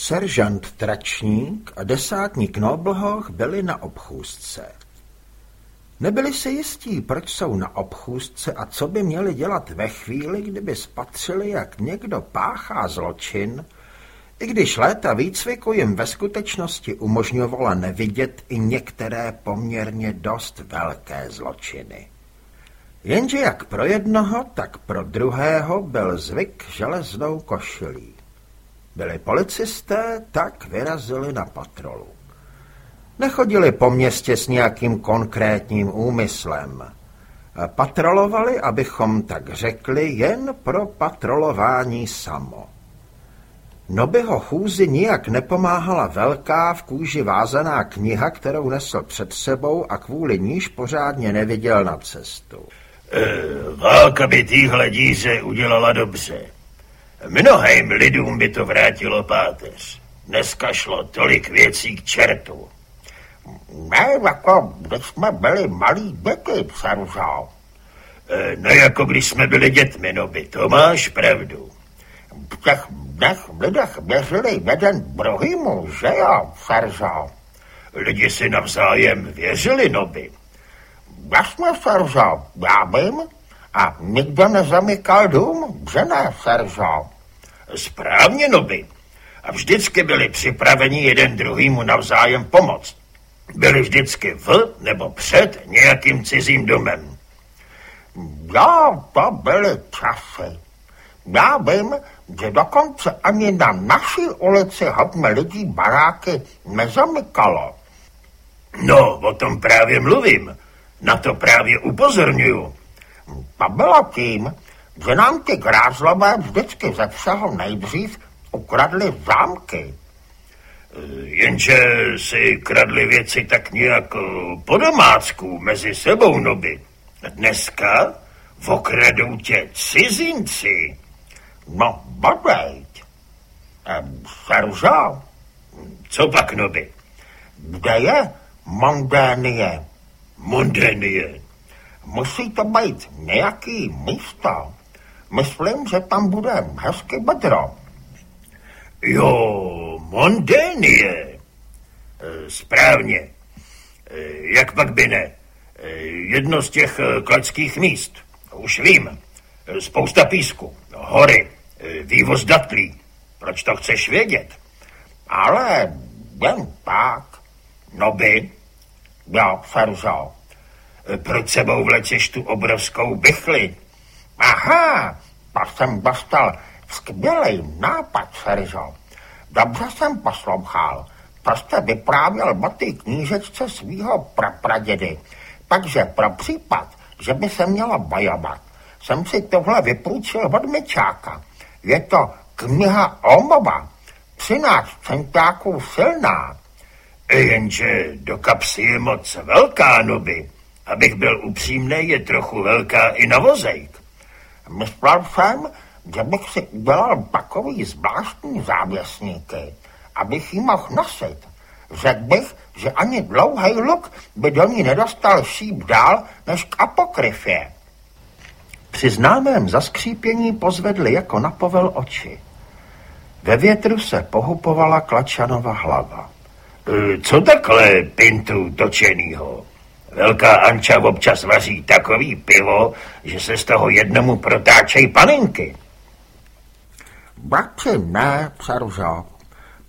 Seržant Tračník a desátník Noblhoch byli na obchůzce. Nebyli si jistí, proč jsou na obchůzce a co by měli dělat ve chvíli, kdyby spatřili, jak někdo páchá zločin, i když léta výcviku jim ve skutečnosti umožňovala nevidět i některé poměrně dost velké zločiny. Jenže jak pro jednoho, tak pro druhého byl zvyk železnou košilí. Byli policisté, tak vyrazili na patrolu. Nechodili po městě s nějakým konkrétním úmyslem. Patrolovali, abychom tak řekli, jen pro patrolování samo. Nobyho chůzi nijak nepomáhala velká v kůži vázaná kniha, kterou nesl před sebou a kvůli níž pořádně neviděl na cestu. E, válka by týhle díře udělala dobře. Mnohým lidům by to vrátilo páteř. Dneska šlo tolik věcí k čertu. Ne, jako když jsme byli malí děti, Saruzo. E, no jako když jsme byli dětmi, no by to máš pravdu. V těch dnech lidech věřili jeden druhýmu, že jo, Sarzo? Lidi si navzájem věřili, noby. Jasně, Sarzo, já vím. A nikdo nezamykal dům, že ne, Serzo? Správně, Noby. A vždycky byli připraveni jeden druhýmu navzájem pomoct. Byli vždycky v nebo před nějakým cizím domem. Já, to byly časy. Já vím, že dokonce ani na naší ulici hodně lidí baráky nezamykalo. No, o tom právě mluvím. Na to právě upozorňuju. To bylo tím, že nám ty grázlové vždycky ze všeho nejdřív ukradli zámky. Jenže si kradli věci tak nějak po domácku mezi sebou, noby. Dneska okradou tě cizinci. No, bodejť. Serzo? Co pak, noby? Kde je Mondénie? Mondénie? Musí to být nějaký místo. Myslím, že tam bude hezky bedro. Jo, Mondénie. E, správně. E, jak pak by ne? E, jedno z těch klackých míst. Už vím. Spousta písku, hory, vývoz datlí. Proč to chceš vědět? Ale jen tak. No by. Jo, Ferzo. Proč sebou vlečeš tu obrovskou bychli? Aha, to jsem dostal skvělý nápad, Serzo. Dobře jsem poslouchal. Prostě vyprávěl o té knížečce svýho prapradědy. Takže pro případ, že by se měla bojovat, jsem si tohle vypůjčil od Myčáka. Je to kniha Omova. 13 centáků silná. Jenže do kapsy je moc velká, noby. Abych byl upřímný, je trochu velká i na vozejk. Myslel jsem, že bych si udělal takový zvláštní závěsníky, abych ji mohl nosit. Řekl bych, že ani dlouhý luk by do ní nedostal šíp dál než k apokryfě. Při známém zaskřípění pozvedli jako na povel oči. Ve větru se pohupovala Klačanova hlava. E, co takhle pintu točenýho? Velká Anča občas vaří takový pivo, že se z toho jednomu protáčej panenky. Bratři, ne, Serzo.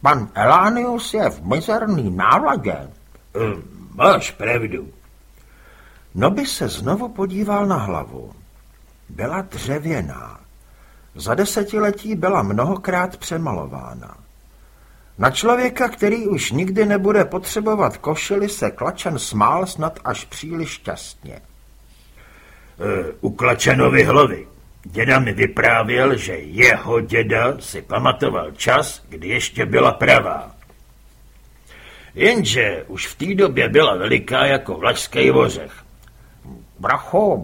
Pan Elánius je v mizerný náladě. E, máš pravdu. Noby se znovu podíval na hlavu. Byla dřevěná. Za desetiletí byla mnohokrát přemalována. Na člověka, který už nikdy nebude potřebovat košily, se Klačan smál snad až příliš šťastně. E, u Klačanovy hlavy. Děda mi vyprávěl, že jeho děda si pamatoval čas, kdy ještě byla pravá. Jenže už v té době byla veliká jako vlašský vořech. Bracho,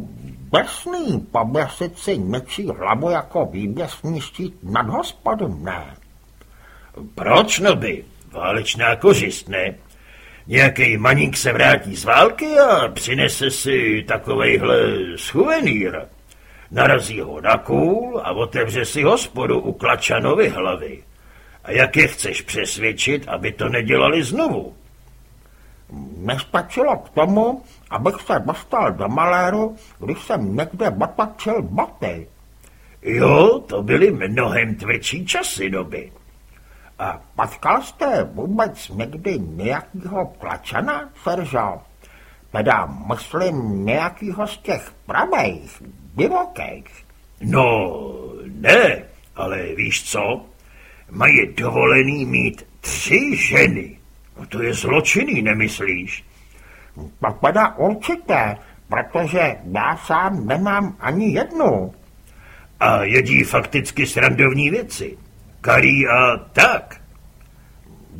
besný poběsit si něčí hlavu jako výběsný štít nad hospodem, ne? Proč no by? Válečná kořist, ne? Nějaký maník se vrátí z války a přinese si takovejhle suvenýr. Narazí ho na kůl a otevře si hospodu u Klačanovy hlavy. A jak je chceš přesvědčit, aby to nedělali znovu? Nestačilo k tomu, abych se dostal do maléru, když jsem někde otočil boty. Jo, to byly mnohem tvrdší časy doby. A potkal jste vůbec někdy nějakého klačana, Seržo? Teda myslím nějakýho z těch pravých, divokých. No, ne, ale víš co? Mají dovolený mít tři ženy. No to je zločinný, nemyslíš? Tak teda určitě, protože já sám nemám ani jednu. A jedí fakticky srandovní věci. Karí a tak.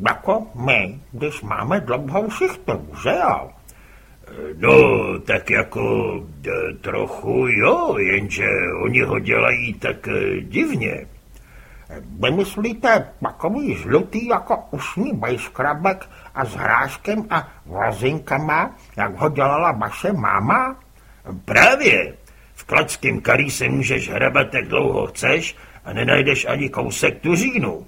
Jako my, když máme dlouhou šichtu, že jo? No, tak jako trochu jo, jenže oni ho dělají tak e, divně. Vy myslíte takový žlutý jako ušní bejskrabek a s hráškem a vozinkama, jak ho dělala vaše máma? Právě. V klackém karí se můžeš hrabat, jak dlouho chceš a nenajdeš ani kousek tuřínu.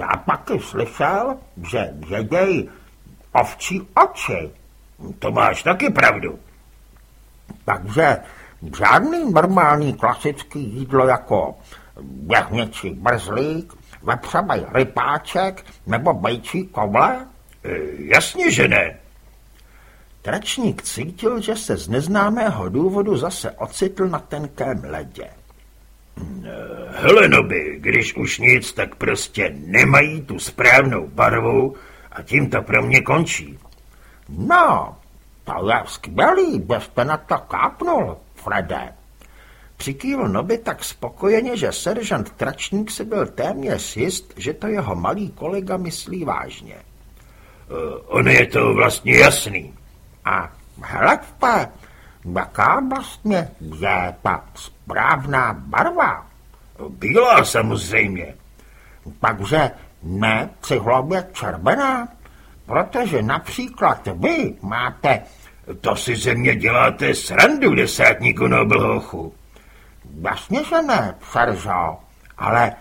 Já taky slyšel, že jeděj ovčí oči. To máš taky pravdu. Takže žádný normální klasický jídlo jako jehněčí brzlík, vepřový rypáček nebo bejčí koble? E, jasně, že ne. Tračník cítil, že se z neznámého důvodu zase ocitl na tenkém ledě. Helenoby, když už nic, tak prostě nemají tu správnou barvu a tím to pro mě končí. No, to je skvělý, byste na to kápnul, Frede. Přikývl Noby tak spokojeně, že seržant Tračník si byl téměř jist, že to jeho malý kolega myslí vážně. Uh, on je to vlastně jasný. A hleďte, jaká vlastně je ta správná barva? Bílá samozřejmě. Takže ne cihlově červená? Protože například vy máte... To si ze mě děláte srandu, desátníku Nobelhochu. Jasně, že ne, Seržo, ale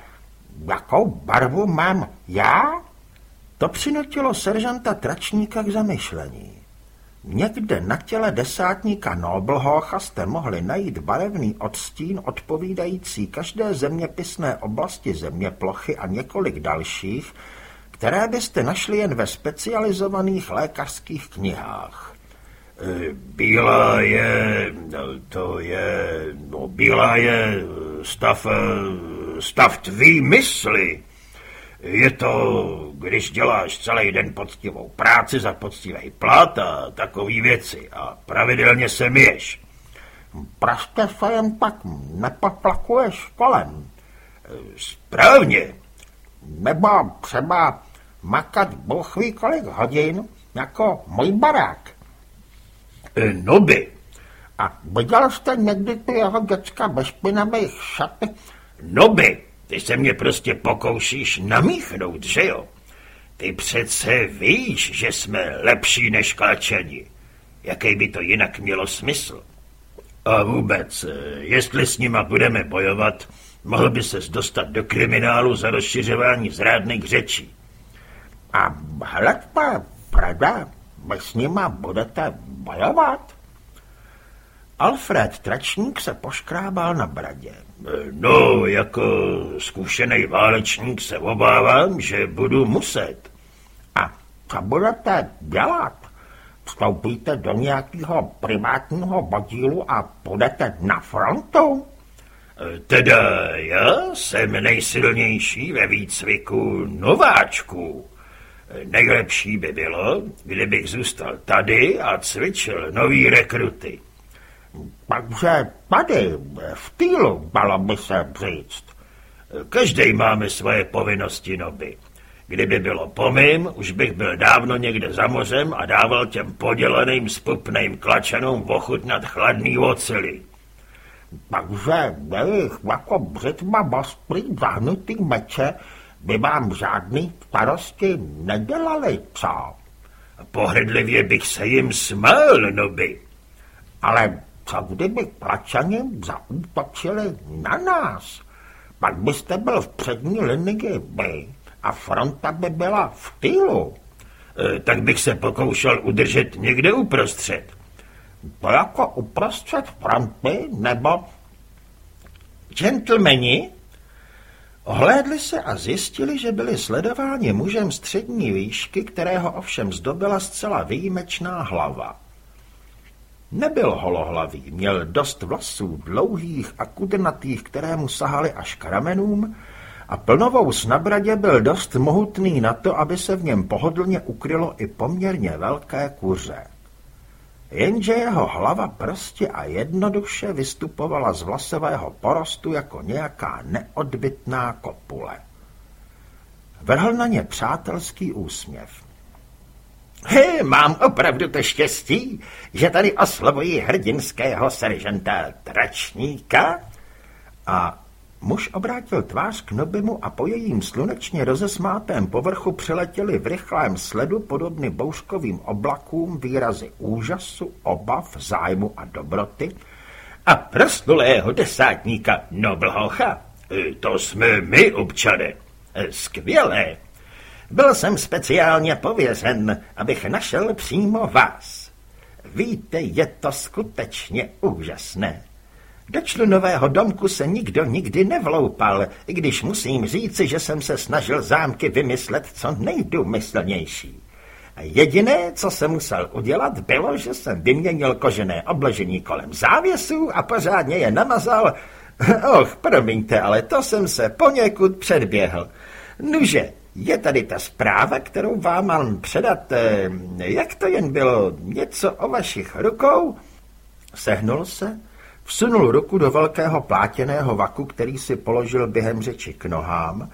jakou barvu mám já? To přinutilo seržanta Tračníka k zamyšlení. Někde na těle desátníka Noblhocha jste mohli najít barevný odstín odpovídající každé zeměpisné oblasti zeměplochy a několik dalších, které byste našli jen ve specializovaných lékařských knihách. E, bílá je, to je, no bílá je stav, e, stav tvý mysli. Je to, když děláš celý den poctivou práci za poctivý plat a takový věci a pravidelně se myješ. Prostě se jen tak nepoplakuješ kolem. Správně. Nebo třeba makat bůh ví kolik hodin, jako můj barák. E, no by. A viděl jste někdy ty jeho děcka špinavých šatech? No by. Ty se mě prostě pokoušíš namíchnout, že jo? Ty přece víš, že jsme lepší než klačani. Jaký by to jinak mělo smysl? A vůbec, e, jestli s nima budeme bojovat, mohl by ses dostat do kriminálu za rozšiřování zrádných řečí. A Freda, vy s nima budete bojovat? Alfred Tračník se poškrábal na bradě. No, jako zkušený válečník se obávám, že budu muset. A co budete dělat? Vstoupíte do nějakého privátního bodílu a půjdete na frontu? Teda já jsem nejsilnější ve výcviku nováčků. Nejlepší by bylo, kdybych zůstal tady a cvičil nový rekruty. Takže tady, v týlu, dalo by se říct. Každý máme svoje povinnosti, noby. Kdyby bylo po mým, už bych byl dávno někde za mořem a dával těm poděleným spupným klačanům ochutnat chladný oceli. Takže jejich jako břitva bosprý zahnutý meče by vám žádný starosti nedělali, co? Pohrdlivě bych se jim smál, noby. Ale co kdyby plačani zaútočili na nás? Pak byste byl v přední linii vy a fronta by byla v týlu. E, tak bych se pokoušel udržet někde uprostřed. To jako uprostřed fronty, nebo... Gentlemani ohlédli se a zjistili, že byli sledováni mužem střední výšky, kterého ovšem zdobila zcela výjimečná hlava. Nebyl holohlavý, měl dost vlasů, dlouhých a kudrnatých, které mu sahaly až k ramenům, a plnovous na bradě byl dost mohutný na to, aby se v něm pohodlně ukrylo i poměrně velké kuře. Jenže jeho hlava prostě a jednoduše vystupovala z vlasového porostu jako nějaká neodbitná kopule. Vrhl na ně přátelský úsměv. He, mám opravdu to štěstí, že tady oslovuji hrdinského seržanta Tračníka? A muž obrátil tvář k Nobimu a po jejím slunečně rozesmátém povrchu přeletěli v rychlém sledu podobny bouřkovým oblakům výrazy úžasu, obav, zájmu a dobroty a proslulého desátníka Noblhocha. E, to jsme my, občany. E, skvělé, byl jsem speciálně pověřen, abych našel přímo vás. Víte, je to skutečně úžasné. Do člunového domku se nikdo nikdy nevloupal, i když musím říci, že jsem se snažil zámky vymyslet co nejdůmyslnější. A jediné, co jsem musel udělat, bylo, že jsem vyměnil kožené obložení kolem závěsů a pořádně je namazal. Och, promiňte, ale to jsem se poněkud předběhl. Nuže, je tady ta zpráva, kterou vám mám předat. Eh, jak to jen bylo? Něco o vašich rukou? Sehnul se, vsunul ruku do velkého plátěného vaku, který si položil během řeči k nohám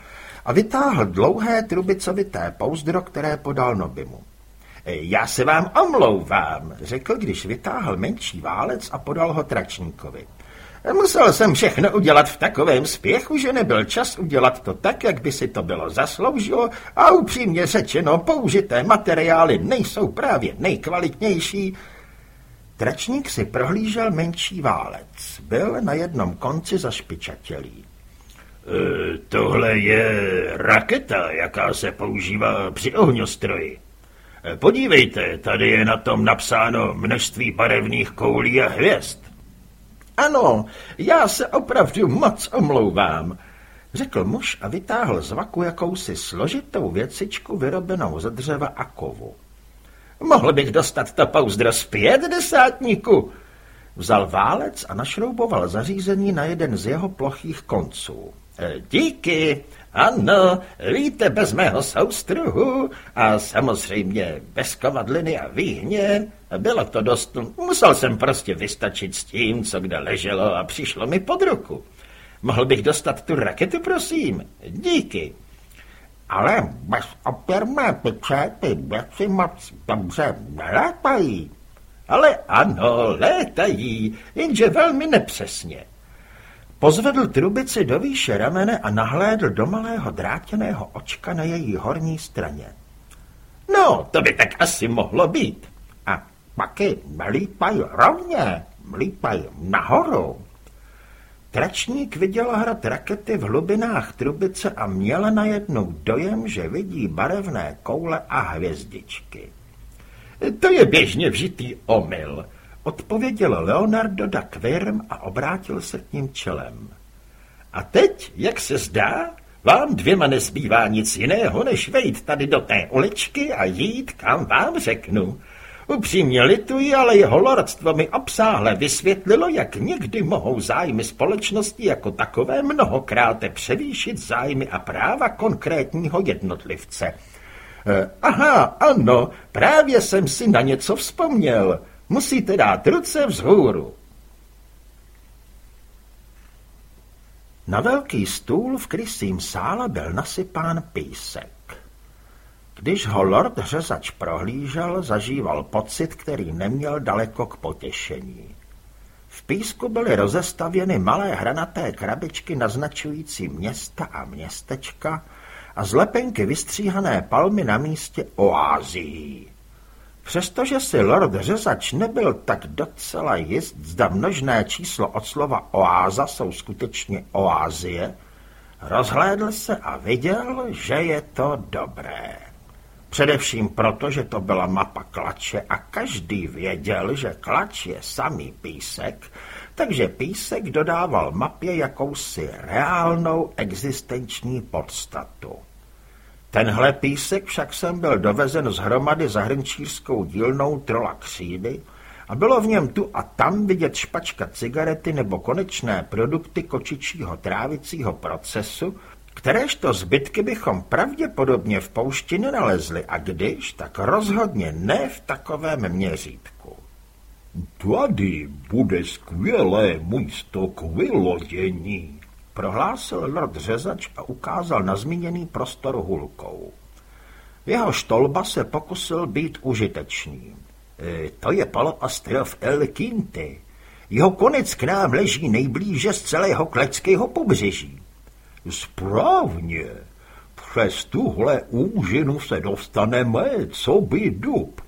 a vytáhl dlouhé trubicovité pouzdro, které podal Nobimu. Eh, já se vám omlouvám, řekl, když vytáhl menší válec a podal ho tračníkovi. Musel jsem všechno udělat v takovém spěchu, že nebyl čas udělat to tak, jak by si to bylo zasloužilo a upřímně řečeno, použité materiály nejsou právě nejkvalitnější. Tračník si prohlížel menší válec. Byl na jednom konci zašpičatělý. E, tohle je raketa, jaká se používá při ohňostroji. E, podívejte, tady je na tom napsáno množství barevných koulí a hvězd. Ano, já se opravdu moc omlouvám, řekl muž a vytáhl z vaku jakousi složitou věcičku vyrobenou ze dřeva a kovu. Mohl bych dostat to pouzdro zpět, desátníku? Vzal válec a našrouboval zařízení na jeden z jeho plochých konců. E, díky, ano, víte, bez mého soustruhu a samozřejmě bez kovadliny a výhně. Bylo to dost... Musel jsem prostě vystačit s tím, co kde leželo a přišlo mi pod ruku. Mohl bych dostat tu raketu, prosím? Díky. Ale bez opěrné piče ty věci moc dobře nelétají. Ale ano, létají, jenže velmi nepřesně. Pozvedl trubici do výše ramene a nahlédl do malého drátěného očka na její horní straně. No, to by tak asi mohlo být. A paky lípají rovně, lípají nahoru. Tračník viděl hrad rakety v hlubinách trubice a měl najednou dojem, že vidí barevné koule a hvězdičky. To je běžně vžitý omyl, odpověděl Leonardo da Quirm a obrátil se k ním čelem. A teď, jak se zdá, vám dvěma nezbývá nic jiného, než vejít tady do té uličky a jít, kam vám řeknu. Upřímně lituji, ale jeho lordstvo mi obsáhle vysvětlilo, jak někdy mohou zájmy společnosti jako takové mnohokrát převýšit zájmy a práva konkrétního jednotlivce. Eh, aha, ano, právě jsem si na něco vzpomněl. Musíte dát ruce vzhůru. Na velký stůl v krysím sále byl nasypán písek. Když ho lord řezač prohlížel, zažíval pocit, který neměl daleko k potěšení. V písku byly rozestavěny malé hranaté krabičky naznačující města a městečka a z lepenky vystříhané palmy na místě oází. Přestože si lord řezač nebyl tak docela jist, zda množné číslo od slova oáza jsou skutečně oázie, Rozhlédl se a viděl, že je to dobré. Především proto, že to byla mapa klače a každý věděl, že klač je samý písek, takže písek dodával mapě jakousi reálnou existenční podstatu. Tenhle písek však jsem byl dovezen z hromady zahrnčířskou dílnou trola křídy a bylo v něm tu a tam vidět špačka cigarety nebo konečné produkty kočičího trávicího procesu, kteréžto zbytky bychom pravděpodobně v poušti nenalezli a když, tak rozhodně ne v takovém měřítku. Tady bude skvělé místo k vylodění, prohlásil lord řezač a ukázal na zmíněný prostor hulkou. Jeho štolba se pokusil být užitečný. E, to je poloostrov El Quinte. Jeho konec k nám leží nejblíže z celého kleckého pobřeží. Správně. Přes tuhle úžinu se dostaneme, co by dub.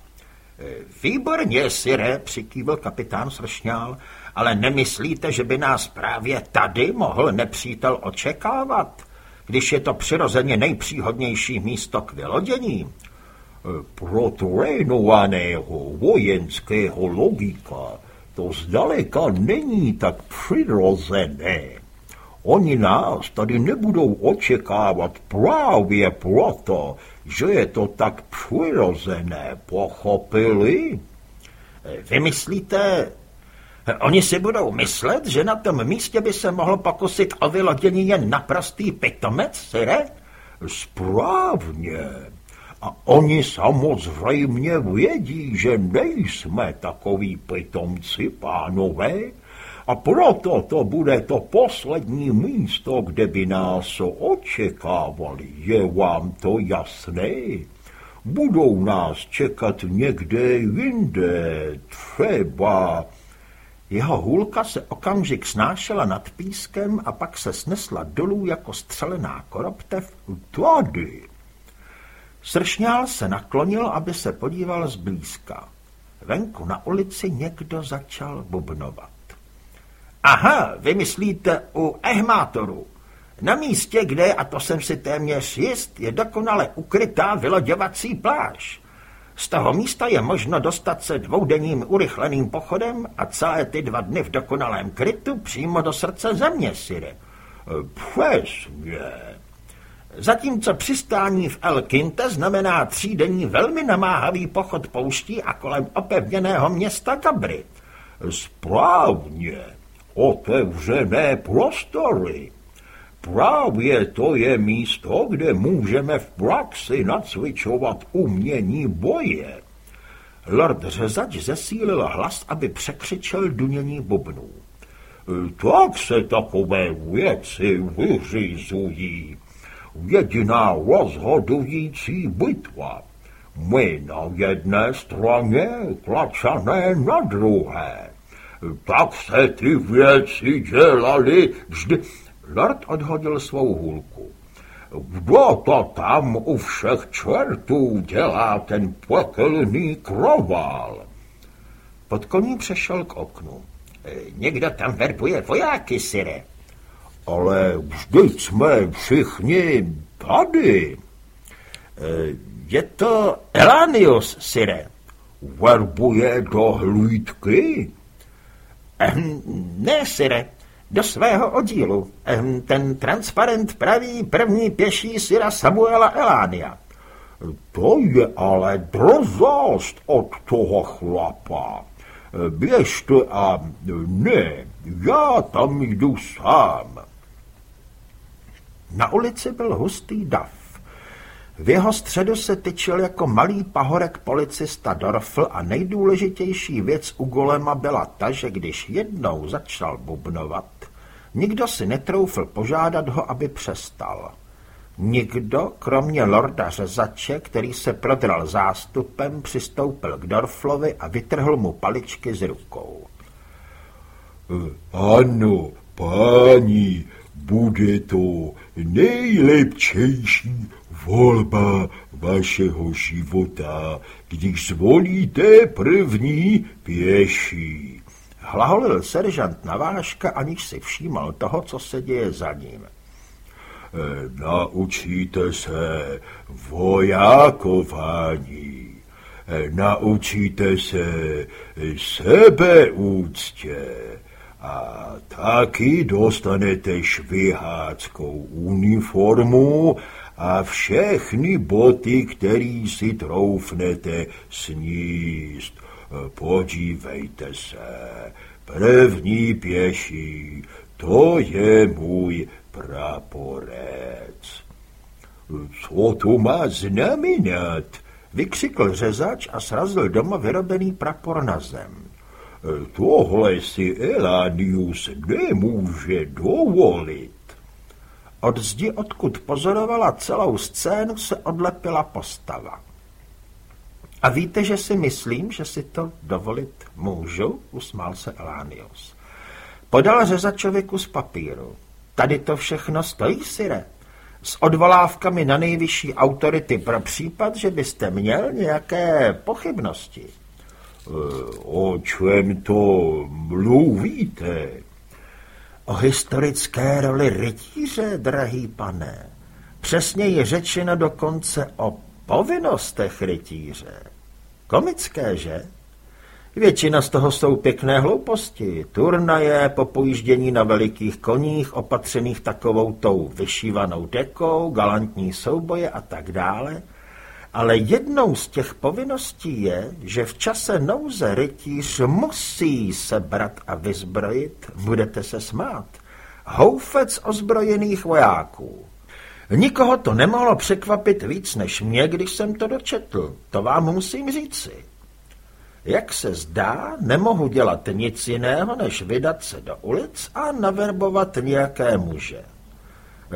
E, výborně, Sire, přikývil kapitán Sršňál, ale nemyslíte, že by nás právě tady mohl nepřítel očekávat, když je to přirozeně nejpříhodnější místo k vylodění? E, pro trénovaného vojenského logika to zdaleka není tak přirozené. Oni nás tady nebudou očekávat právě proto, že je to tak přirozené, pochopili? Vy myslíte, oni si budou myslet, že na tom místě by se mohl pokusit o vylodění jen naprostý pitomec, Sire? Správně. A oni samozřejmě vědí, že nejsme takoví pitomci, pánové, a proto to bude to poslední místo, kde by nás očekávali. Je vám to jasné? Budou nás čekat někde jinde, třeba... Jeho hůlka se okamžik snášela nad pískem a pak se snesla dolů jako střelená koroptev. Tady! Sršňál se naklonil, aby se podíval zblízka. Venku na ulici někdo začal bubnovat. Aha, vy myslíte u ehmátoru. Na místě, kde, a to jsem si téměř jist, je dokonale ukrytá vyloďovací pláž. Z toho místa je možno dostat se dvoudenním urychleným pochodem a celé ty dva dny v dokonalém krytu přímo do srdce země, Sire. Přesně. Zatímco přistání v El Quinte znamená třídenní velmi namáhavý pochod pouští a kolem opevněného města Gabry. Správně otevřené prostory. Právě to je místo, kde můžeme v praxi nacvičovat umění boje. Lord řezač zesílil hlas, aby překřičel dunění bubnů. Tak se takové věci vyřizují. Jediná rozhodující bitva. My na jedné straně, klačané na druhé. Tak se ty věci dělali vždy. Lord odhodil svou hůlku. Kdo to tam u všech čertů dělá ten pekelný krovál? Pod koní přešel k oknu. Někdo tam verbuje vojáky, Sire. Ale vždyť jsme všichni tady. Je to Elanius, Sire. Verbuje do hlídky? Ehm, ne, Sire, do svého oddílu. Ten transparent praví první pěší Sira Samuela Elánia. To je ale drzost od toho chlapa. Běžte a ne, já tam jdu sám. Na ulici byl hustý dav. V jeho středu se tyčil jako malý pahorek policista Dorfl a nejdůležitější věc u Golema byla ta, že když jednou začal bubnovat, nikdo si netroufl požádat ho, aby přestal. Nikdo, kromě lorda řezače, který se prodral zástupem, přistoupil k Dorflovi a vytrhl mu paličky z rukou. Ano, páni, bude to nejlepčejší volba vašeho života, když zvolíte první pěší. Hlaholil seržant Naváška, aniž si všímal toho, co se děje za ním. Naučíte se vojákování, naučíte se sebeúctě a taky dostanete šviháckou uniformu a všechny boty, který si troufnete sníst. Podívejte se, první pěší, to je můj praporec. Co to má znamenat? Vykřikl řezač a srazil doma vyrobený prapor na zem. Tohle si Elánius nemůže dovolit. Od zdi, odkud pozorovala celou scénu, se odlepila postava. A víte, že si myslím, že si to dovolit můžu? Usmál se Elánius. Podal řezačovi kus papíru. Tady to všechno stojí, Sire. S odvolávkami na nejvyšší autority pro případ, že byste měl nějaké pochybnosti. Eh, o čem to mluvíte? O historické roli rytíře, drahý pane. Přesně je řečeno dokonce o povinnostech rytíře. Komické, že? Většina z toho jsou pěkné hlouposti. Turnaje, popojíždění na velikých koních, opatřených takovou tou vyšívanou dekou, galantní souboje a tak dále. Ale jednou z těch povinností je, že v čase nouze rytíř musí sebrat a vyzbrojit, budete se smát, houfec ozbrojených vojáků. Nikoho to nemohlo překvapit víc než mě, když jsem to dočetl. To vám musím říci. Jak se zdá, nemohu dělat nic jiného, než vydat se do ulic a naverbovat nějaké muže.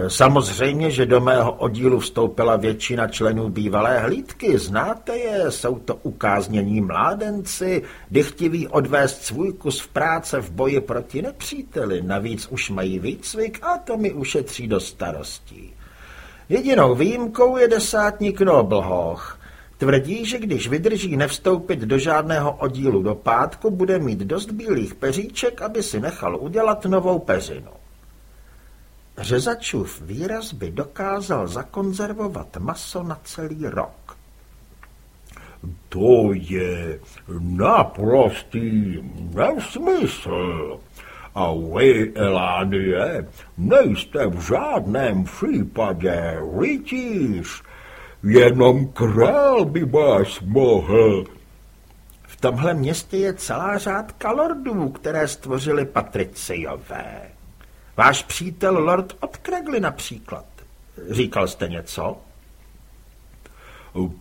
Samozřejmě, že do mého oddílu vstoupila většina členů bývalé hlídky. Znáte je, jsou to ukáznění mládenci, dychtiví odvést svůj kus v práce v boji proti nepříteli. Navíc už mají výcvik a to mi ušetří do starostí. Jedinou výjimkou je desátník Noblhoch. Tvrdí, že když vydrží nevstoupit do žádného oddílu do pátku, bude mít dost bílých peříček, aby si nechal udělat novou peřinu. Řezačův výraz by dokázal zakonzervovat maso na celý rok. To je naprostý nesmysl. A vy, Elánie, nejste v žádném případě rytíř, jenom král by vás mohl. V tomhle městě je celá řádka lordů, které stvořili patriciové. Váš přítel Lord Odkregli například. Říkal jste něco?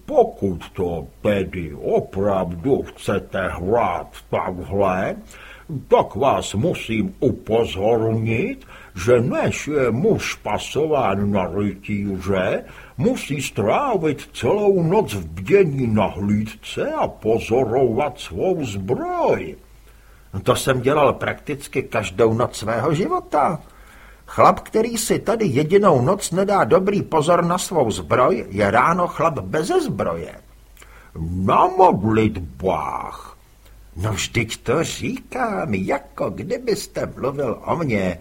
Pokud to tedy opravdu chcete hrát takhle, tak vás musím upozornit, že než je muž pasován na rytíře, musí strávit celou noc v bdění na hlídce a pozorovat svou zbroj. No to jsem dělal prakticky každou noc svého života. Chlap, který si tady jedinou noc nedá dobrý pozor na svou zbroj, je ráno chlap beze zbroje. Na modlitbách. No vždyť to říkám, jako kdybyste mluvil o mně.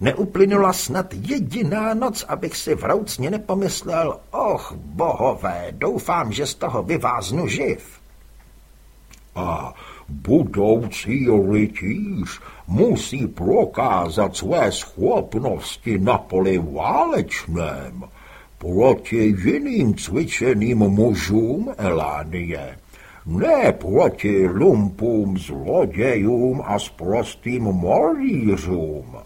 Neuplynula snad jediná noc, abych si vroucně nepomyslel, och, bohové, doufám, že z toho vyváznu živ. A budoucí rytíř musí prokázat své schopnosti na poli válečném proti jiným cvičeným mužům Elánie, ne proti lumpům, zlodějům a sprostým morýřům.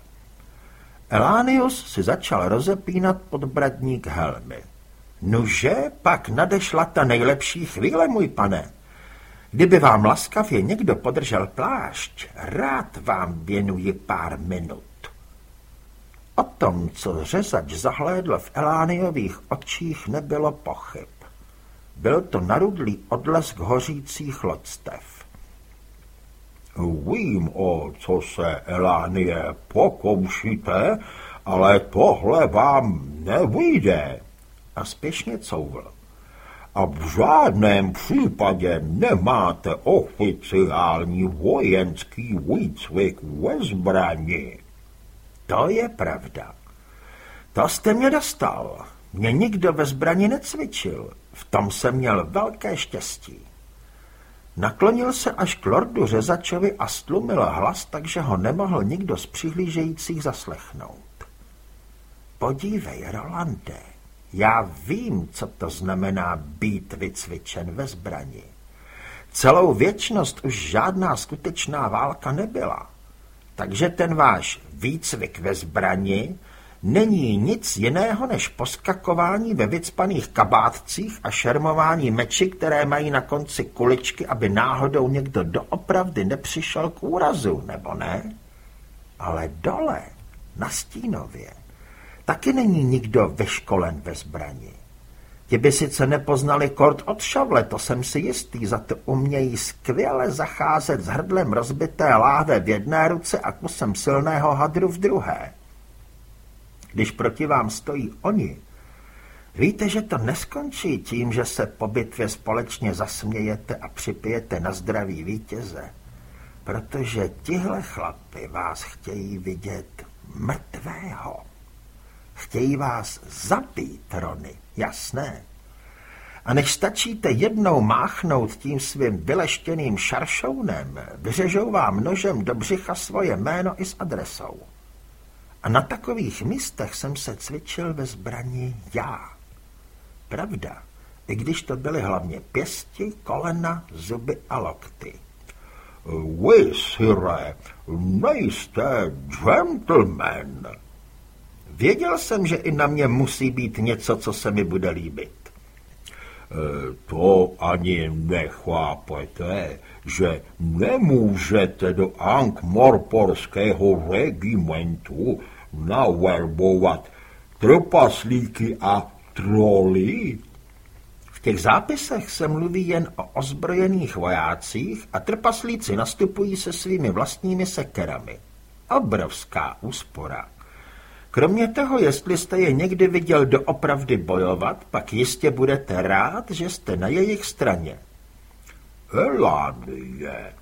Elánius si začal rozepínat podbradník helmy. Nuže, pak nadešla ta nejlepší chvíle, můj pane. Kdyby vám laskavě někdo podržel plášť, rád vám věnuji pár minut. O tom, co řezač zahlédl v Elániových očích, nebylo pochyb. Byl to narudlý odlesk hořících lodstev. Vím, o co se, Elánie, pokoušíte, ale tohle vám nevyjde. A spěšně couvl a v žádném případě nemáte oficiální vojenský výcvik ve zbrani. To je pravda. To jste mě dostal. Mě nikdo ve zbrani necvičil. V tom jsem měl velké štěstí. Naklonil se až k lordu řezačovi a stlumil hlas, takže ho nemohl nikdo z přihlížejících zaslechnout. Podívej, Rolande, já vím, co to znamená být vycvičen ve zbrani. Celou věčnost už žádná skutečná válka nebyla. Takže ten váš výcvik ve zbrani není nic jiného než poskakování ve vycpaných kabátcích a šermování meči, které mají na konci kuličky, aby náhodou někdo doopravdy nepřišel k úrazu, nebo ne? Ale dole, na Stínově, taky není nikdo vyškolen ve zbrani. Ti by sice nepoznali kort od šavle, to jsem si jistý, za to umějí skvěle zacházet s hrdlem rozbité láhve v jedné ruce a kusem silného hadru v druhé. Když proti vám stojí oni, víte, že to neskončí tím, že se po bitvě společně zasmějete a připijete na zdraví vítěze, protože tihle chlapy vás chtějí vidět mrtvého. Chtějí vás zabít, Rony, jasné. A než stačíte jednou máchnout tím svým vyleštěným šaršounem, vyřežou vám nožem do břicha svoje jméno i s adresou. A na takových místech jsem se cvičil ve zbrani já. Pravda, i když to byly hlavně pěsti, kolena, zuby a lokty. Vy, sire, nejste gentleman, Věděl jsem, že i na mě musí být něco, co se mi bude líbit. E, to ani nechápete, že nemůžete do Ankh-Morporského regimentu naverbovat trpaslíky a troly? V těch zápisech se mluví jen o ozbrojených vojácích a trpaslíci nastupují se svými vlastními sekerami. Obrovská úspora. Kromě toho, jestli jste je někdy viděl doopravdy bojovat, pak jistě budete rád, že jste na jejich straně. Elánie.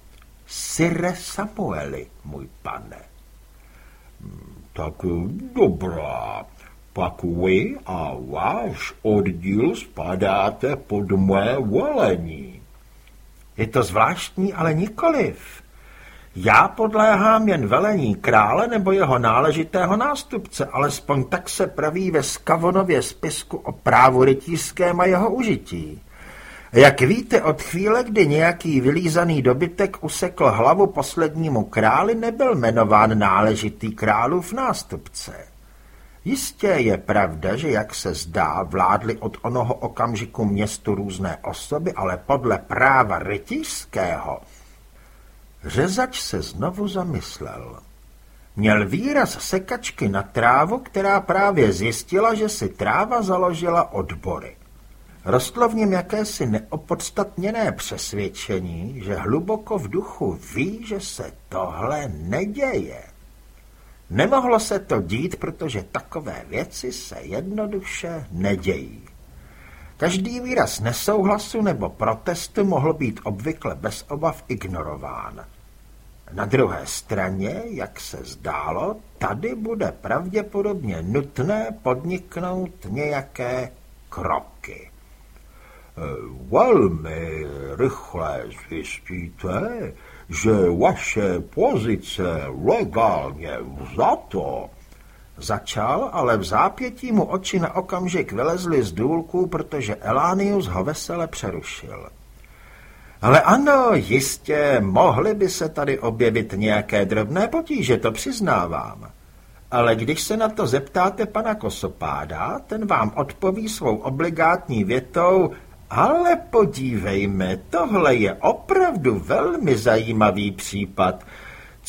Sire Samueli, můj pane. Tak dobrá. Pak vy a váš oddíl spadáte pod moje volení. Je to zvláštní, ale nikoliv. Já podléhám jen velení krále nebo jeho náležitého nástupce, alespoň tak se praví ve Skavonově spisku o právu rytířském a jeho užití. Jak víte, od chvíle, kdy nějaký vylízaný dobytek usekl hlavu poslednímu králi, nebyl jmenován náležitý králův nástupce. Jistě je pravda, že jak se zdá, vládly od onoho okamžiku městu různé osoby, ale podle práva rytířského Řezač se znovu zamyslel. Měl výraz sekačky na trávu, která právě zjistila, že si tráva založila odbory. Rostlo v něm jakési neopodstatněné přesvědčení, že hluboko v duchu ví, že se tohle neděje. Nemohlo se to dít, protože takové věci se jednoduše nedějí. Každý výraz nesouhlasu nebo protestu mohl být obvykle bez obav ignorován. Na druhé straně, jak se zdálo, tady bude pravděpodobně nutné podniknout nějaké kroky. Velmi rychle zjistíte, že vaše pozice legálně vzato Začal, ale v zápětí mu oči na okamžik vylezly z důlku, protože Elánius ho vesele přerušil. Ale ano, jistě, mohly by se tady objevit nějaké drobné potíže, to přiznávám. Ale když se na to zeptáte pana Kosopáda, ten vám odpoví svou obligátní větou, ale podívejme, tohle je opravdu velmi zajímavý případ,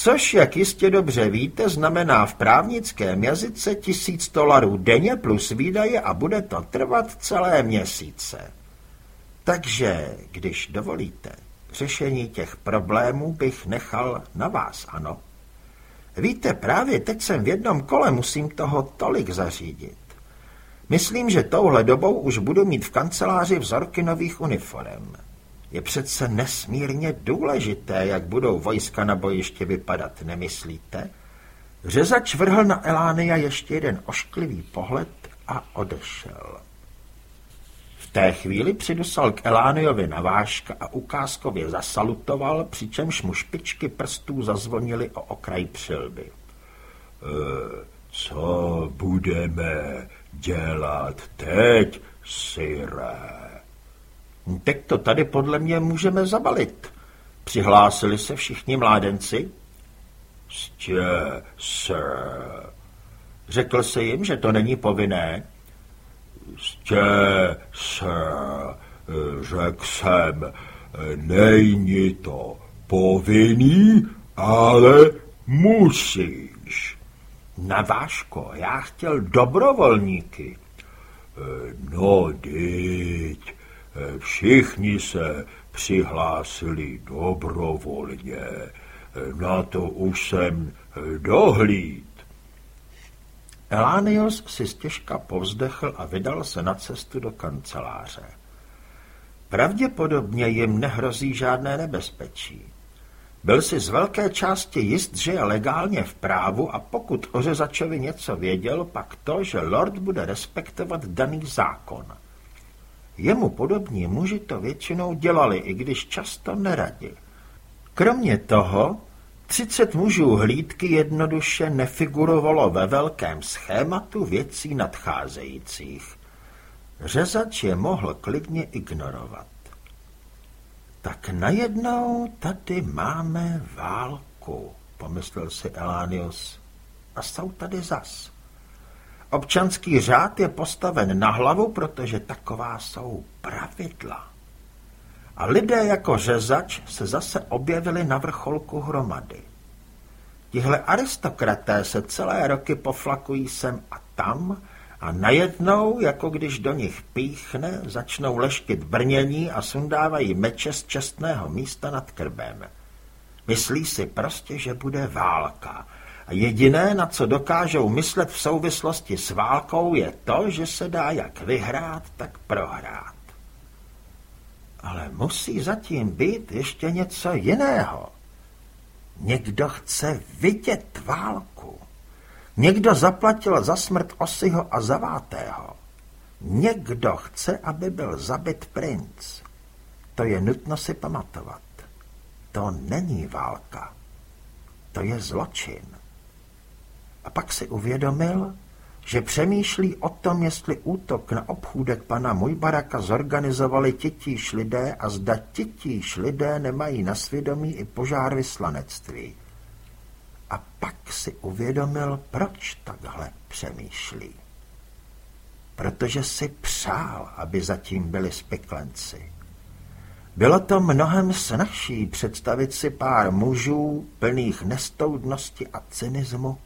což, jak jistě dobře víte, znamená v právnickém jazyce tisíc dolarů denně plus výdaje a bude to trvat celé měsíce. Takže, když dovolíte, řešení těch problémů bych nechal na vás, ano? Víte, právě teď jsem v jednom kole, musím toho tolik zařídit. Myslím, že touhle dobou už budu mít v kanceláři vzorky nových uniform. Je přece nesmírně důležité, jak budou vojska na bojiště vypadat, nemyslíte? Řezač vrhl na Elánia ještě jeden ošklivý pohled a odešel. V té chvíli přidusal k Elániovi na váška a ukázkově zasalutoval, přičemž mu špičky prstů zazvonily o okraj přilby. E, co budeme dělat teď, syré? Teď to tady podle mě můžeme zabalit. Přihlásili se všichni mládenci? Stě, sir. Řekl se jim, že to není povinné? Stě, sir. Řekl jsem, není to povinný, ale musíš. Na váško, já chtěl dobrovolníky. No, dyť, všichni se přihlásili dobrovolně. Na to už jsem dohlíd. Elánios si stěžka povzdechl a vydal se na cestu do kanceláře. Pravděpodobně jim nehrozí žádné nebezpečí. Byl si z velké části jist, že je legálně v právu a pokud o řezačovi něco věděl, pak to, že lord bude respektovat daný zákon. Jemu podobní muži to většinou dělali, i když často neradi. Kromě toho, třicet mužů hlídky jednoduše nefigurovalo ve velkém schématu věcí nadcházejících. Řezač je mohl klidně ignorovat. Tak najednou tady máme válku, pomyslel si Elánius. A jsou tady zas. Občanský řád je postaven na hlavu, protože taková jsou pravidla. A lidé jako řezač se zase objevili na vrcholku hromady. Tihle aristokraté se celé roky poflakují sem a tam a najednou, jako když do nich píchne, začnou leštit brnění a sundávají meče z čestného místa nad krbem. Myslí si prostě, že bude válka – a jediné, na co dokážou myslet v souvislosti s válkou, je to, že se dá jak vyhrát, tak prohrát. Ale musí zatím být ještě něco jiného. Někdo chce vidět válku. Někdo zaplatil za smrt Osiho a Zavátého. Někdo chce, aby byl zabit princ. To je nutno si pamatovat. To není válka. To je zločin. A pak si uvědomil, že přemýšlí o tom, jestli útok na obchůdek pana Mujbaraka zorganizovali titíž lidé a zda titíž lidé nemají na svědomí i požár vyslanectví. A pak si uvědomil, proč takhle přemýšlí. Protože si přál, aby zatím byli spiklenci. Bylo to mnohem snažší představit si pár mužů plných nestoudnosti a cynismu,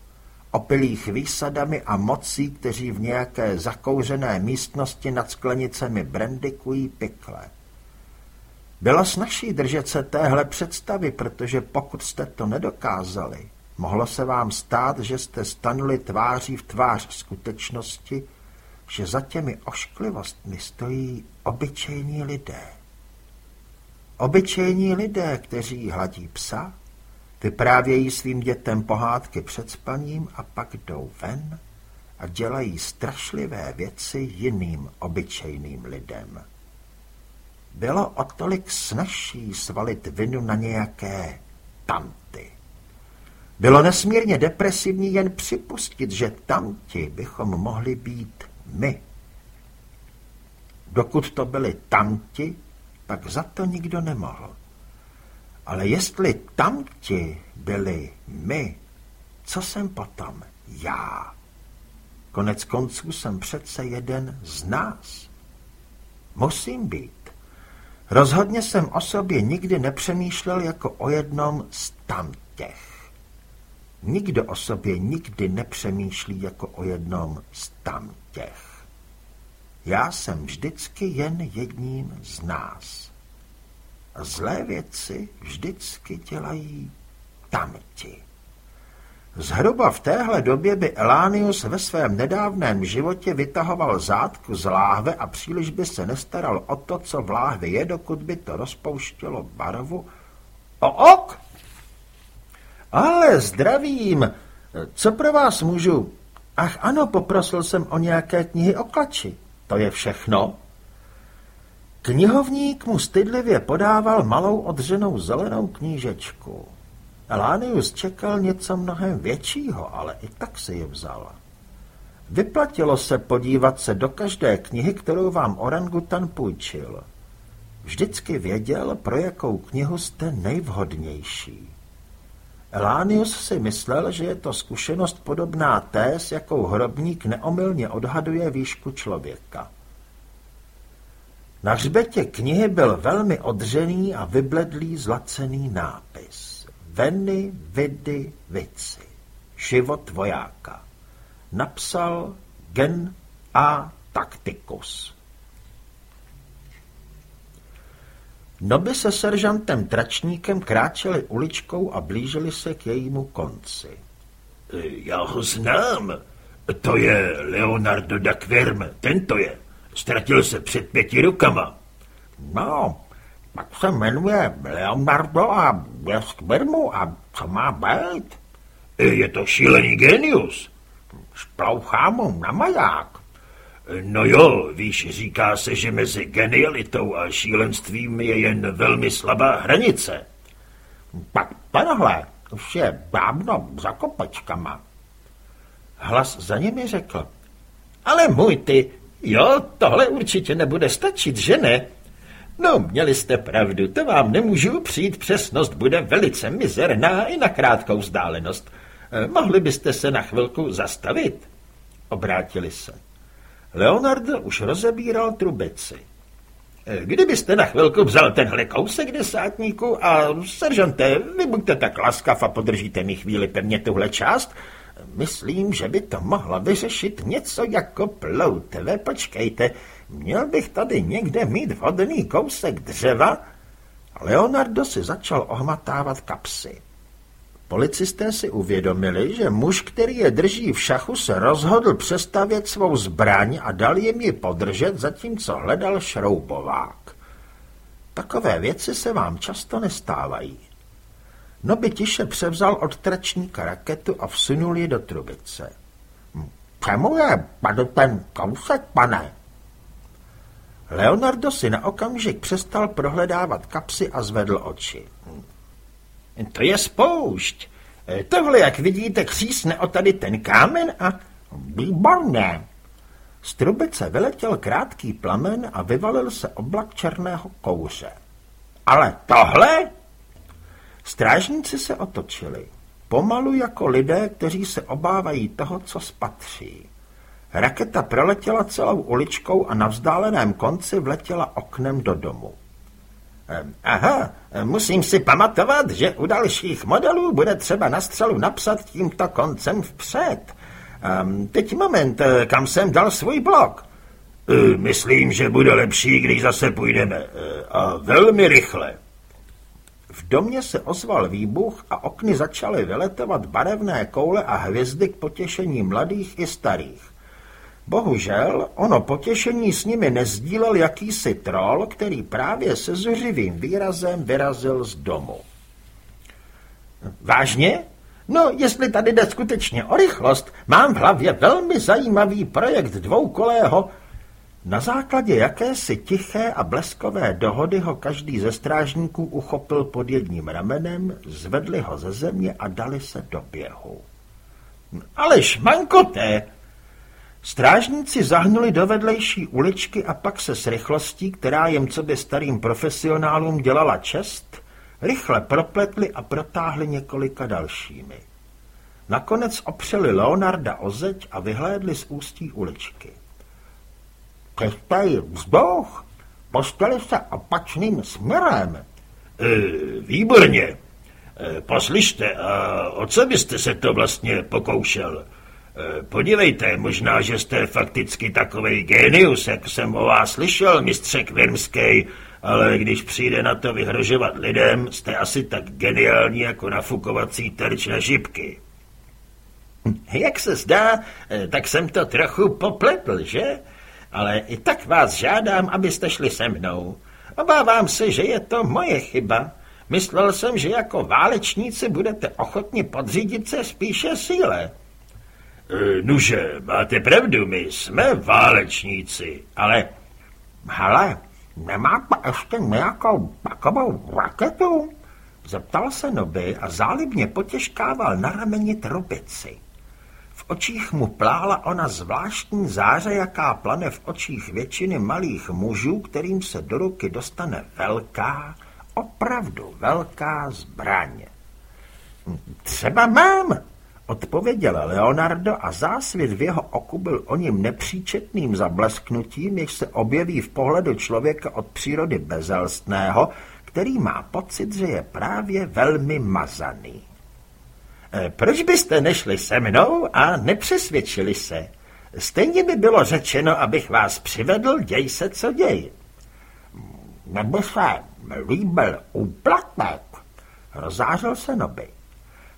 opilých výsadami a mocí, kteří v nějaké zakouřené místnosti nad sklenicemi brandikují pikle. Bylo snažší držet se téhle představy, protože pokud jste to nedokázali, mohlo se vám stát, že jste stanuli tváří v tvář skutečnosti, že za těmi ošklivostmi stojí obyčejní lidé. Obyčejní lidé, kteří hladí psa, Vyprávějí svým dětem pohádky před spaním a pak jdou ven a dělají strašlivé věci jiným obyčejným lidem. Bylo o tolik snažší svalit vinu na nějaké tanty. Bylo nesmírně depresivní jen připustit, že tamti bychom mohli být my. Dokud to byli tanti, pak za to nikdo nemohl. Ale jestli tamti byli my, co jsem potom já? Konec konců jsem přece jeden z nás. Musím být. Rozhodně jsem o sobě nikdy nepřemýšlel jako o jednom z tamtěch. Nikdo o sobě nikdy nepřemýšlí jako o jednom z tamtěch. Já jsem vždycky jen jedním z nás. Zlé věci vždycky dělají tamti. Zhruba v téhle době by Elánius ve svém nedávném životě vytahoval zátku z láhve a příliš by se nestaral o to, co v láhvi je, dokud by to rozpouštělo barvu. O ok! Ale zdravím, Co pro vás můžu? Ach ano, poprosil jsem o nějaké knihy o klači. To je všechno? Knihovník mu stydlivě podával malou odřenou zelenou knížečku. Elánius čekal něco mnohem většího, ale i tak si ji vzal. Vyplatilo se podívat se do každé knihy, kterou vám orangutan půjčil. Vždycky věděl, pro jakou knihu jste nejvhodnější. Elánius si myslel, že je to zkušenost podobná té, s jakou hrobník neomylně odhaduje výšku člověka. Na hřbetě knihy byl velmi odřený a vybledlý zlacený nápis. Veny, vidy, vici. Život vojáka. Napsal Gen A. Tacticus. Noby se seržantem Tračníkem kráčeli uličkou a blížili se k jejímu konci. Já ho znám. To je Leonardo da Quirm, tento je. Ztratil se před pěti rukama. No, pak se jmenuje Leonardo a Quirmu a co má být? Je to šílený genius. Splouchá mu na maják. No jo, víš, říká se, že mezi genialitou a šílenstvím je jen velmi slabá hranice. Pak tenhle už je dávno za kopečkama. Hlas za nimi řekl. Ale můj ty, jo, tohle určitě nebude stačit, že ne? No, měli jste pravdu, to vám nemůžu přijít, přesnost bude velice mizerná i na krátkou vzdálenost. Eh, mohli byste se na chvilku zastavit? Obrátili se. Leonardo už rozebíral trubici. Eh, kdybyste na chvilku vzal tenhle kousek desátníku a seržante, vy buďte tak laskav a podržíte mi chvíli pevně tuhle část, myslím, že by to mohlo vyřešit něco jako ploutve. Počkejte, měl bych tady někde mít vhodný kousek dřeva? Leonardo si začal ohmatávat kapsy. Policisté si uvědomili, že muž, který je drží v šachu, se rozhodl přestavět svou zbraň a dal jim ji podržet, zatímco hledal šroubovák. Takové věci se vám často nestávají. Noby tiše převzal od tračníka raketu a vsunul ji do trubice. Čemu je padl ten kousek, pane? Leonardo si na okamžik přestal prohledávat kapsy a zvedl oči. To je spoušť. Tohle, jak vidíte, křísne o tady ten kámen a... Výborně. Z trubice vyletěl krátký plamen a vyvalil se oblak černého kouře. Ale tohle? Strážníci se otočili. Pomalu jako lidé, kteří se obávají toho, co spatří. Raketa proletěla celou uličkou a na vzdáleném konci vletěla oknem do domu. Aha, musím si pamatovat, že u dalších modelů bude třeba na střelu napsat tímto koncem vpřed. Um, teď moment, eh, kam jsem dal svůj blok? Eh, myslím, že bude lepší, když zase půjdeme. Eh, a velmi rychle. V domě se ozval výbuch a okny začaly vyletovat barevné koule a hvězdy k potěšení mladých i starých. Bohužel, ono potěšení s nimi nezdílel jakýsi troll, který právě se zuřivým výrazem vyrazil z domu. Vážně? No, jestli tady jde skutečně o rychlost, mám v hlavě velmi zajímavý projekt dvoukolého. Na základě jakési tiché a bleskové dohody ho každý ze strážníků uchopil pod jedním ramenem, zvedli ho ze země a dali se do běhu. Ale šmankoté, Strážníci zahnuli do vedlejší uličky a pak se s rychlostí, která jim co by starým profesionálům dělala čest, rychle propletli a protáhli několika dalšími. Nakonec opřeli Leonarda o zeď a vyhlédli z ústí uličky. Čistý vzduch, postali se opačným směrem. E, výborně. E, poslyšte, a o co byste se to vlastně pokoušel? Eh, podívejte, možná, že jste fakticky takový genius, jak jsem o vás slyšel, mistře Kvirmský, ale když přijde na to vyhrožovat lidem, jste asi tak geniální jako nafukovací terč na žibky. Jak se zdá, eh, tak jsem to trochu popletl, že? Ale i tak vás žádám, abyste šli se mnou. Obávám se, že je to moje chyba. Myslel jsem, že jako válečníci budete ochotni podřídit se spíše síle. E, nuže, máte pravdu, my jsme válečníci, ale... Hele, nemáte ještě nějakou takovou raketu? Zeptal se Noby a zálibně potěžkával na rameni trubici. V očích mu plála ona zvláštní záře, jaká plane v očích většiny malých mužů, kterým se do ruky dostane velká, opravdu velká zbraň. Třeba mám, odpověděl Leonardo a zásvět v jeho oku byl o ním nepříčetným zablesknutím, jež se objeví v pohledu člověka od přírody bezelstného, který má pocit, že je právě velmi mazaný. E, proč byste nešli se mnou a nepřesvědčili se? Stejně by bylo řečeno, abych vás přivedl, děj se, co děj. Nebo se líbil úplatek, rozářil se Noby.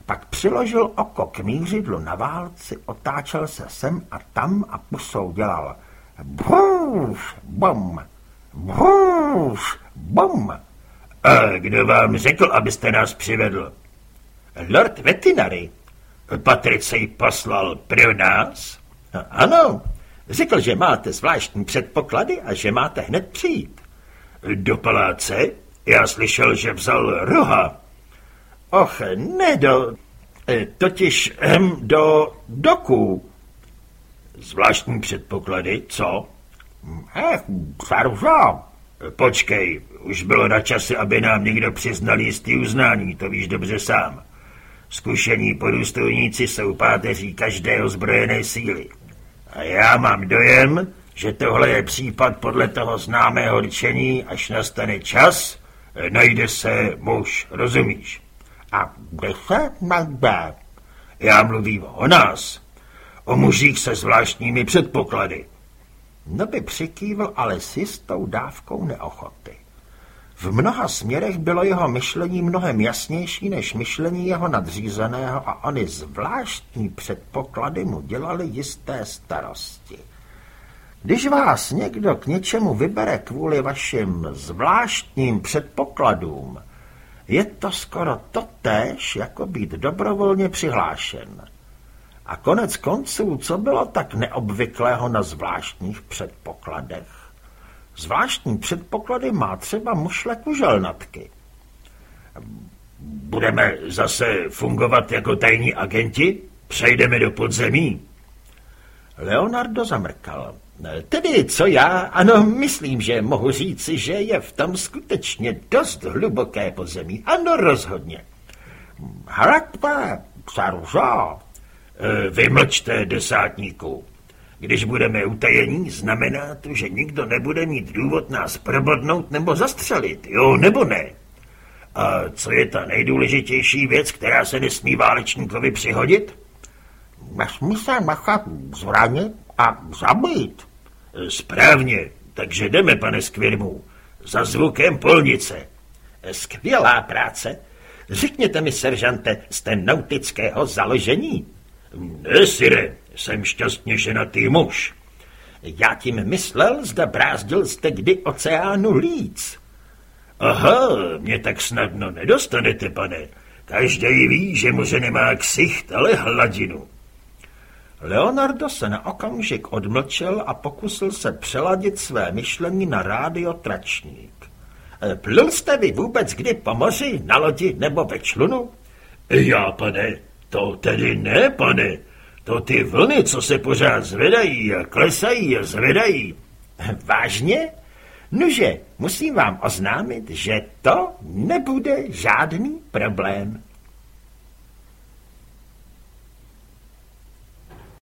Pak přiložil oko k mířidlu na válci, otáčel se sem a tam a pusou dělal bůž, bom, bůž, bom. A kdo vám řekl, abyste nás přivedl? Lord Vetinary. Patricej poslal pro nás? Ano, řekl, že máte zvláštní předpoklady a že máte hned přijít. Do paláce? Já slyšel, že vzal roha. Och, ne do... E, totiž hm, do doku. Zvláštní předpoklady, co? Eh, Saruzo. Počkej, už bylo na čase, aby nám někdo přiznal jistý uznání, to víš dobře sám. Zkušení podůstojníci jsou páteří každé ozbrojené síly. A já mám dojem, že tohle je případ podle toho známého rčení, až nastane čas, najde se muž, rozumíš? A se najde? Já mluvím o nás, o mužích se zvláštními předpoklady. No by přikývl, ale s jistou dávkou neochoty. V mnoha směrech bylo jeho myšlení mnohem jasnější než myšlení jeho nadřízeného a ony zvláštní předpoklady mu dělaly jisté starosti. Když vás někdo k něčemu vybere kvůli vašim zvláštním předpokladům, je to skoro totéž, jako být dobrovolně přihlášen. A konec konců, co bylo tak neobvyklého na zvláštních předpokladech? Zvláštní předpoklady má třeba mušle kuželnatky. Budeme zase fungovat jako tajní agenti? Přejdeme do podzemí? Leonardo zamrkal. Tedy, co já, ano, myslím, že mohu říci, že je v tom skutečně dost hluboké podzemí. Ano, rozhodně. Hrakpe, Saruzo. E, vymlčte, desátníku. Když budeme utajení, znamená to, že nikdo nebude mít důvod nás probodnout nebo zastřelit, jo nebo ne? A co je ta nejdůležitější věc, která se nesmí válečníkovi přihodit? Nesmí se nechat zranit a zabít. Správně, takže jdeme, pane Skvirmu, za zvukem polnice. Skvělá práce. Řekněte mi, seržante, jste nautického založení? Ne, sire, jsem šťastně ženatý muž. Já tím myslel, zda brázdil jste kdy oceánu líc. Aha, mě tak snadno nedostanete, pane. Každý ví, že moře nemá ksicht, ale hladinu. Leonardo se na okamžik odmlčel a pokusil se přeladit své myšlení na rádiotračník. E, plul jste vy vůbec kdy po moři, na lodi nebo ve člunu? Já, pane, to tedy ne, pane. To ty vlny, co se pořád zvedají a klesají a zvedají. Vážně? Nože, musím vám oznámit, že to nebude žádný problém.